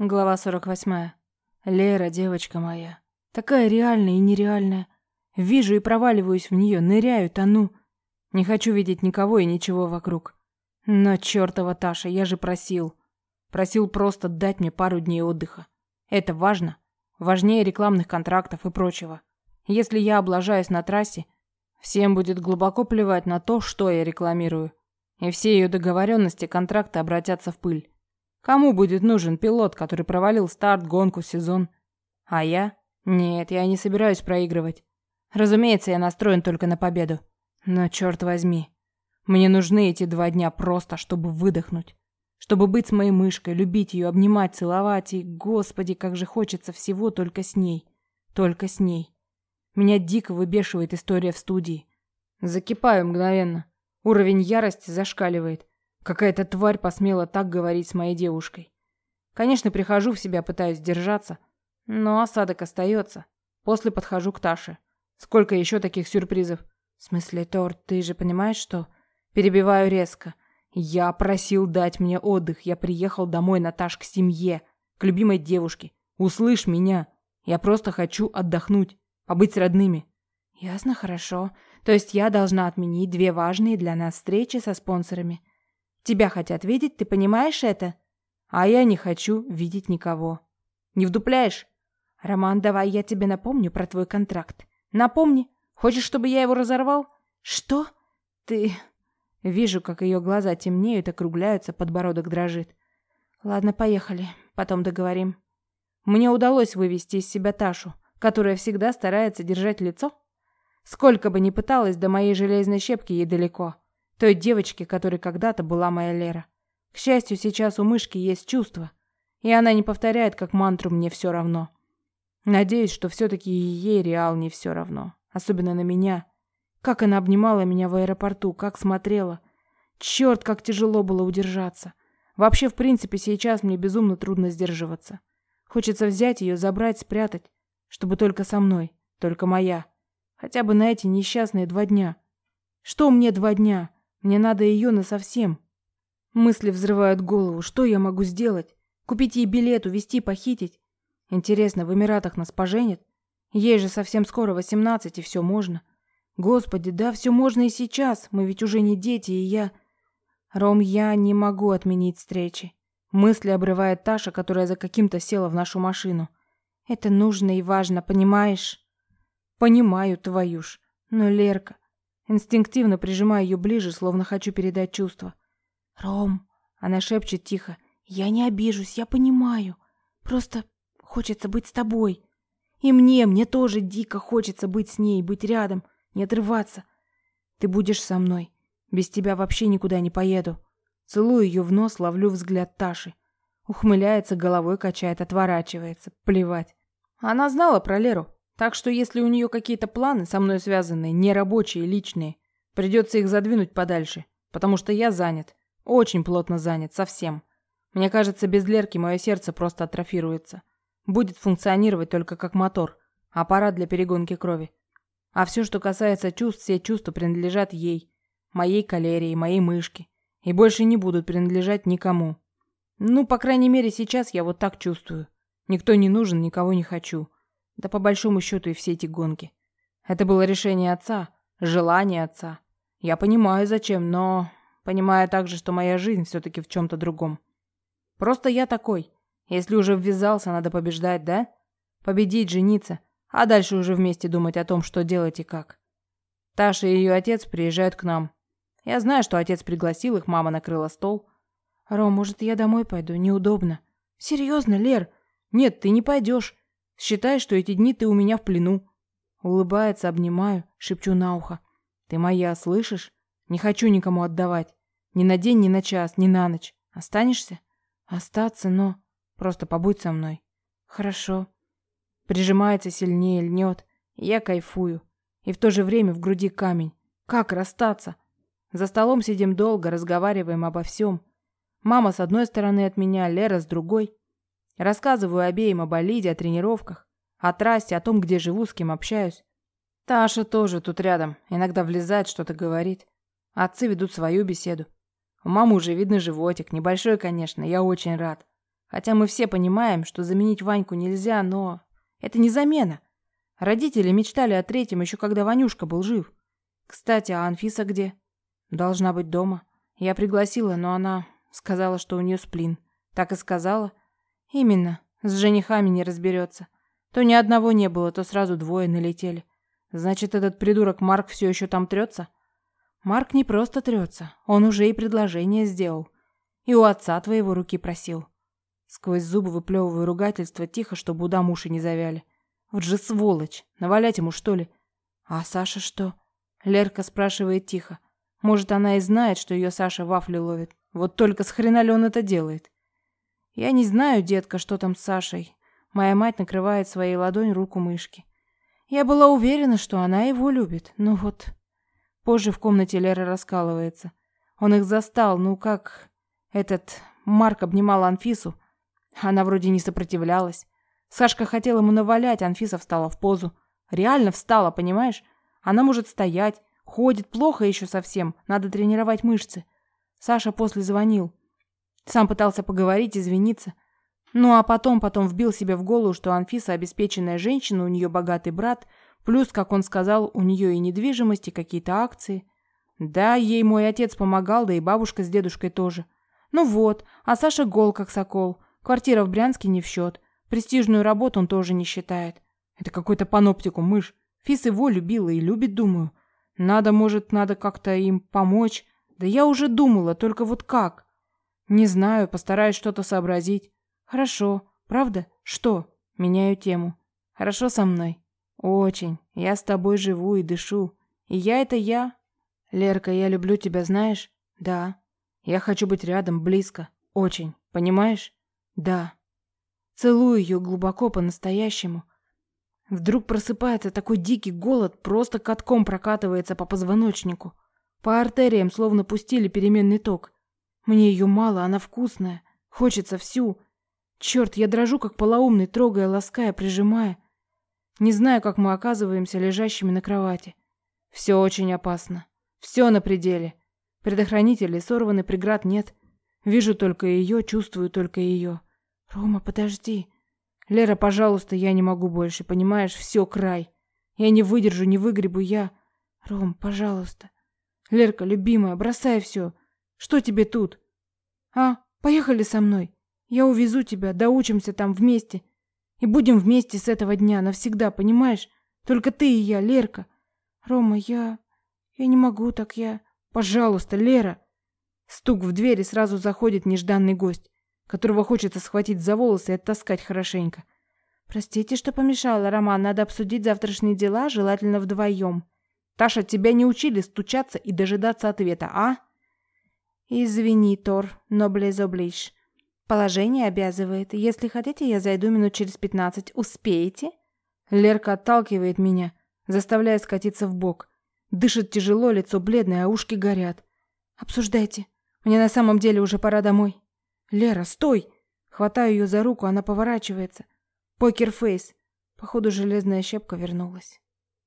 Глава 48. Лера, девочка моя. Такая реальная и нереальная. Вижу и проваливаюсь в нее, ныряю, тону. Не хочу видеть никого и ничего вокруг. Но чертова Таша, я же просил. Просил просто дать мне пару дней отдыха. Это важно. Важнее рекламных контрактов и прочего. Если я облажаюсь на трассе, всем будет глубоко плевать на то, что я рекламирую. И все ее договоренности, контракты обратятся в пыль. Кому будет нужен пилот, который провалил старт, гонку, сезон? А я? Нет, я не собираюсь проигрывать. Разумеется, я настроен только на победу. Но черт возьми, мне нужны эти два дня просто, чтобы выдохнуть. Чтобы быть с моей мышкой, любить ее, обнимать, целовать и, господи, как же хочется всего только с ней. Только с ней. Меня дико выбешивает история в студии. Закипаю мгновенно. Уровень ярости зашкаливает. Какая-то тварь посмела так говорить с моей девушкой. Конечно, прихожу в себя, пытаюсь держаться, но осадок остается. После подхожу к Таше. Сколько еще таких сюрпризов? В смысле, Торт, ты же понимаешь, что... Перебиваю резко. Я просил дать мне отдых. Я приехал домой, Наташ, к семье, к любимой девушке. Услышь меня. Я просто хочу отдохнуть, побыть с родными. Ясно, хорошо. То есть я должна отменить две важные для нас встречи со спонсорами. Тебя хотят видеть, ты понимаешь это? А я не хочу видеть никого. Не вдупляешь? Роман, давай я тебе напомню про твой контракт. Напомни. Хочешь, чтобы я его разорвал? Что? Ты... Вижу, как ее глаза темнеют, округляются, подбородок дрожит. Ладно, поехали. Потом договорим. Мне удалось вывести из себя Ташу, которая всегда старается держать лицо. Сколько бы ни пыталась, до моей железной щепки ей далеко той девочки, которой когда-то была моя Лера. К счастью, сейчас у мышки есть чувство, и она не повторяет как мантру «мне все равно». Надеюсь, что все-таки ей реал не все равно, особенно на меня. Как она обнимала меня в аэропорту, как смотрела. Черт, как тяжело было удержаться. Вообще, в принципе, сейчас мне безумно трудно сдерживаться. Хочется взять ее, забрать, спрятать, чтобы только со мной, только моя. Хотя бы на эти несчастные два дня. Что мне два дня? Мне надо ее насовсем. Мысли взрывают голову. Что я могу сделать? Купить ей билет, увезти, похитить? Интересно, в Эмиратах нас поженят? Ей же совсем скоро восемнадцать, и все можно. Господи, да все можно и сейчас. Мы ведь уже не дети, и я... Ром, я не могу отменить встречи. Мысли обрывает Таша, которая за каким-то села в нашу машину. Это нужно и важно, понимаешь? Понимаю, твою ж. Но, Лерка, Инстинктивно прижимаю ее ближе, словно хочу передать чувства. «Ром!» — она шепчет тихо. «Я не обижусь, я понимаю. Просто хочется быть с тобой. И мне, мне тоже дико хочется быть с ней, быть рядом, не отрываться. Ты будешь со мной. Без тебя вообще никуда не поеду». Целую ее в нос, ловлю взгляд Таши. Ухмыляется, головой качает, отворачивается. Плевать. Она знала про Леру. Так что если у нее какие-то планы со мной связанные, нерабочие, личные, придется их задвинуть подальше, потому что я занят. Очень плотно занят, совсем. Мне кажется, без Лерки мое сердце просто атрофируется. Будет функционировать только как мотор, аппарат для перегонки крови. А все, что касается чувств, все чувства принадлежат ей, моей калерии, моей мышке, и больше не будут принадлежать никому. Ну, по крайней мере, сейчас я вот так чувствую. Никто не нужен, никого не хочу. Да по большому счету и все эти гонки. Это было решение отца, желание отца. Я понимаю, зачем, но понимаю также, что моя жизнь все-таки в чем-то другом. Просто я такой. Если уже ввязался, надо побеждать, да? Победить, жениться, а дальше уже вместе думать о том, что делать и как. Таша и ее отец приезжают к нам. Я знаю, что отец пригласил их, мама накрыла стол. Ром, может, я домой пойду? Неудобно. Серьезно, Лер? Нет, ты не пойдешь. Считай, что эти дни ты у меня в плену. Улыбается, обнимаю, шепчу на ухо. Ты моя, слышишь? Не хочу никому отдавать. Ни на день, ни на час, ни на ночь. Останешься? Остаться, но... Просто побудь со мной. Хорошо. Прижимается сильнее, льнет. Я кайфую. И в то же время в груди камень. Как расстаться? За столом сидим долго, разговариваем обо всем. Мама с одной стороны от меня, Лера с другой. Рассказываю обеим о болиде, о тренировках, о трассе, о том, где живу, с кем общаюсь. Таша тоже тут рядом, иногда влезает, что-то говорит. Отцы ведут свою беседу. У мамы уже видно животик, небольшой, конечно, я очень рад. Хотя мы все понимаем, что заменить Ваньку нельзя, но... Это не замена. Родители мечтали о третьем еще когда Ванюшка был жив. Кстати, а Анфиса где? Должна быть дома. Я пригласила, но она сказала, что у нее сплин. Так и сказала. Именно. С женихами не разберется. То ни одного не было, то сразу двое налетели. Значит, этот придурок Марк все еще там трется? Марк не просто трется. Он уже и предложение сделал. И у отца твоего руки просил. Сквозь зубы выплевываю ругательство тихо, чтобы у дамуши не завяли. Вот же сволочь. Навалять ему, что ли? А Саша что? Лерка спрашивает тихо. Может, она и знает, что ее Саша вафли ловит. Вот только с хрена ли он это делает? Я не знаю, детка, что там с Сашей. Моя мать накрывает своей ладонью руку мышки. Я была уверена, что она его любит. Но вот... Позже в комнате Лера раскалывается. Он их застал, ну как... Этот... Марк обнимал Анфису. Она вроде не сопротивлялась. Сашка хотел ему навалять, Анфиса встала в позу. Реально встала, понимаешь? Она может стоять, ходит плохо еще совсем, надо тренировать мышцы. Саша после звонил. Сам пытался поговорить, извиниться. Ну а потом, потом вбил себе в голову, что Анфиса обеспеченная женщина, у нее богатый брат, плюс, как он сказал, у нее и недвижимость, и какие-то акции. Да, ей мой отец помогал, да и бабушка с дедушкой тоже. Ну вот, а Саша гол как сокол. Квартира в Брянске не в счет. Престижную работу он тоже не считает. Это какой-то паноптикум, мышь. Фис его любила и любит, думаю. Надо, может, надо как-то им помочь. Да я уже думала, только вот как? Не знаю, постараюсь что-то сообразить. Хорошо. Правда? Что? Меняю тему. Хорошо со мной? Очень. Я с тобой живу и дышу. И я это я. Лерка, я люблю тебя, знаешь? Да. Я хочу быть рядом, близко. Очень. Понимаешь? Да. Целую ее глубоко по-настоящему. Вдруг просыпается такой дикий голод, просто катком прокатывается по позвоночнику. По артериям словно пустили переменный ток. Мне ее мало, она вкусная. Хочется всю. Черт, я дрожу, как полоумный, трогая, лаская, прижимая. Не знаю, как мы оказываемся лежащими на кровати. Все очень опасно. Все на пределе. Предохранителей сорваны, преград нет. Вижу только ее, чувствую только ее. Рома, подожди. Лера, пожалуйста, я не могу больше, понимаешь? Все, край. Я не выдержу, не выгребу я. Ром, пожалуйста. Лерка, любимая, бросай все. Что тебе тут? А, поехали со мной. Я увезу тебя, доучимся там вместе. И будем вместе с этого дня навсегда, понимаешь? Только ты и я, Лерка. Рома, я... Я не могу так, я... Пожалуйста, Лера. Стук в дверь и сразу заходит нежданный гость, которого хочется схватить за волосы и оттаскать хорошенько. Простите, что помешала, Роман. Надо обсудить завтрашние дела, желательно вдвоем. Таша, тебя не учили стучаться и дожидаться ответа, а? Извини, Тор, но близ Положение обязывает. Если хотите, я зайду минут через пятнадцать. Успеете? Лерка отталкивает меня, заставляя скатиться в бок. Дышит тяжело, лицо бледное, а ушки горят. Обсуждайте. Мне на самом деле уже пора домой. Лера, стой! Хватаю ее за руку, она поворачивается. Покерфейс. Походу, железная щепка вернулась.